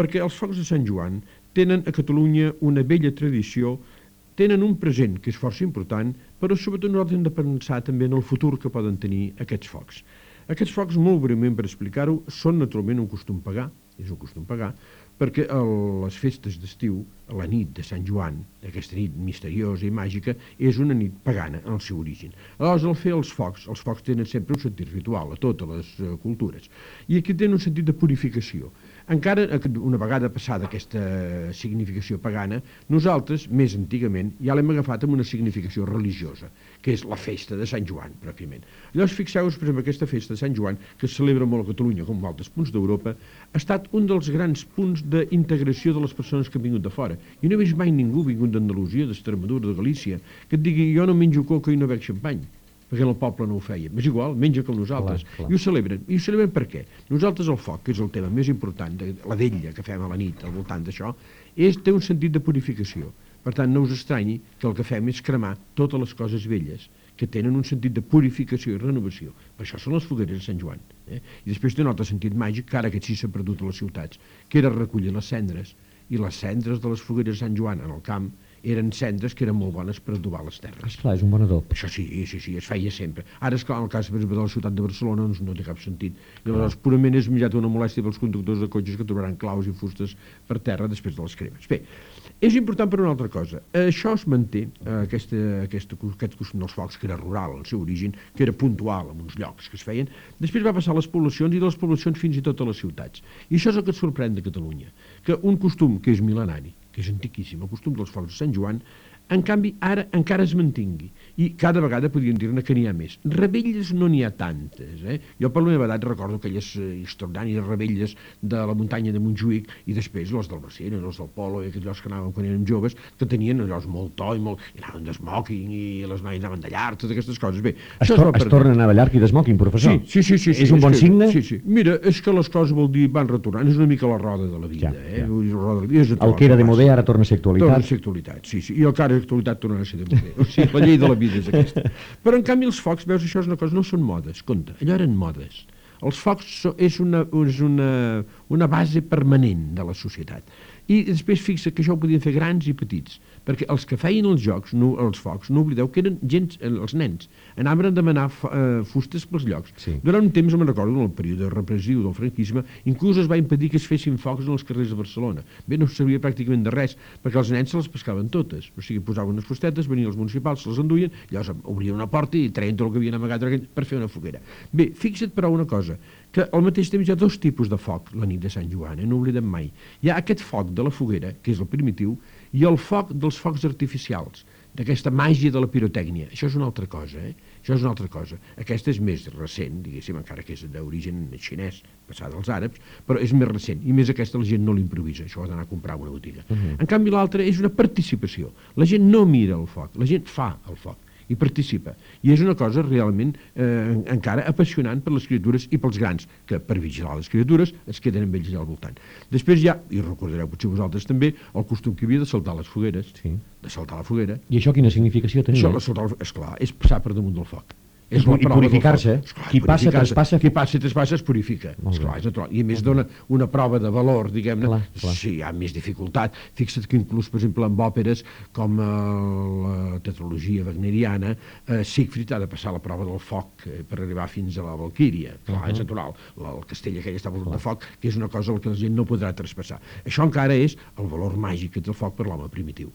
perquè els focs de Sant Joan tenen a Catalunya una vella tradició, tenen un present que és força important, però sobretot nosaltres hem de pensar també en el futur que poden tenir aquests focs. Aquests focs, molt breument per explicar-ho, són naturalment un costum pagar, és un costum pagar, perquè a les festes d'estiu, la nit de Sant Joan, aquesta nit misteriosa i màgica, és una nit pagana en el seu origen. Aleshores, al fer els focs, els focs tenen sempre un sentit ritual a totes les uh, cultures, i aquí tenen un sentit de purificació. Encara una vegada passada aquesta significació pagana, nosaltres, més antigament, ja l'hem agafat amb una significació religiosa, que és la festa de Sant Joan, pròpiament. Llavors, fixeu-vos, per exemple, aquesta festa de Sant Joan, que es celebra molt a Catalunya, com a altres punts d'Europa, ha estat un dels grans punts d'integració de les persones que han vingut de fora. Jo no he vist mai ningú vingut d'Andalusia, d'Extremadura, de Galícia, que et digui jo no menjo coca i no bec xampany perquè el poble no ho feia. És igual, menja com nosaltres. Clar, clar. I ho celebren. I ho celebren per què? Nosaltres el foc, que és el tema més important, de la d'ella que fem a la nit al voltant d'això, és, té un sentit de purificació. Per tant, no us estranyi que el que fem és cremar totes les coses velles que tenen un sentit de purificació i renovació. Per això són les fogueres de Sant Joan. Eh? I després té un altre sentit màgic, que ara aquest sí s'ha perdut a les ciutats, que era recollir les cendres. I les cendres de les fogueres de Sant Joan en el camp eren cendres que eren molt bones per adobar les terres. Esclar, és un bon adob. Això sí, sí, sí, es feia sempre. Ara, esclar, en el cas de la ciutat de Barcelona doncs no té cap sentit. I aleshores purament és millat una molèstia pels conductors de cotxes que trobaran claus i fustes per terra després de les cremes. Bé, és important per una altra cosa. Això es manté, eh, aquesta, aquesta, aquest costum dels focs, que era rural el seu origen, que era puntual en uns llocs que es feien, després va passar a les poblacions i de les poblacions fins i tot a les ciutats. I això és el que et sorprèn de Catalunya, que un costum que és mil·lenari, que és antiquíssim, el costum dels focs de Sant Joan, en canvi, ara encara es mantingui. I cada vegada podríem dir-ne que n'hi ha més. Rebelles no n'hi ha tantes. Eh? Jo per la meva edat recordo aquelles eh, extraordinàries rebelles de la muntanya de Montjuïc i després les del Bacena, les del Polo i aquells que anàvem quan érem joves, que tenien allò molt to i, molt, i anaven d'esmoking i les noies anaven de llarg, totes aquestes coses. Bé, es, tor es torna a anar de llarg i d'esmoking, professor? Sí, sí, sí, sí, És sí, un bon que, signe? Sí, sí. Mira, és que les coses vol dir van retornant, és una mica la roda de la vida. Ja, eh? ja. La roda de la vida és El que era de modè ara torna a ser actualitat. Torna a ser actualitat, sí, sí. I el que ara és actualitat torna a ser modè. O sigui, la llei de la vida és aquesta. Però en canvi els focs, veus, això és una cosa, no són modes, compte, allò eren modes. Els focs so, és, una, és una, una base permanent de la societat. I després fixa que això ho podien fer grans i petits, perquè els que feien els jocs, no, els focs, no oblideu que eren gens, eh, els nens, anaven a demanar eh, fustes pels llocs. Sí. Durant un temps, me'n recordo, en el període repressiu del franquisme, inclús es va impedir que es fessin focs en els carrers de Barcelona. Bé, no servia pràcticament de res, perquè els nens se les pescaven totes. O sigui, posaven unes fustetes, venien els municipals, se les enduien, llavors obrien una porta i treien tot el que havien amagat per fer una foguera. Bé, fixa't però una cosa, que al mateix temps hi ha dos tipus de foc la nit de Sant Joan, eh? no oblidem mai. Hi ha aquest foc de la foguera, que és el primitiu, i el foc dels focs artificials, d'aquesta màgia de la pirotècnia. Això és una altra cosa, eh? Això és una altra cosa. Aquesta és més recent, diguéssim, encara que és d'origen xinès, passada als àrabs, però és més recent. I més aquesta la gent no l'improvisa, això ha d'anar a comprar a una botiga. Uh -huh. En canvi, l'altra és una participació. La gent no mira el foc, la gent fa el foc i participa. I és una cosa realment eh, encara apassionant per les criatures i pels grans, que per vigilar les criatures es queden amb ells allà al voltant. Després hi ha, i recordareu potser vosaltres també, el costum que hi havia de saltar les fogueres, Sí. de saltar la foguera. I això quina significació tenia? Això, la saltar, la- esclar, és passar per damunt del foc. I pu- i del purificar-se, Qui passa, traspassa. Qui passa i traspassa es purifica. Esclar, és natural. I a més dona una prova de valor, diguem-ne. Si hi ha més dificultat. Fixa't que inclús, per exemple, amb òperes com eh, la tetralogia wagneriana, eh, Siegfried ha de passar la prova del foc eh, per arribar fins a la Valquíria. Clar, és natural. La, el castell aquell està volat de foc, que és una cosa que la gent no podrà traspassar. Això encara és el valor màgic que té el foc per l'home primitiu.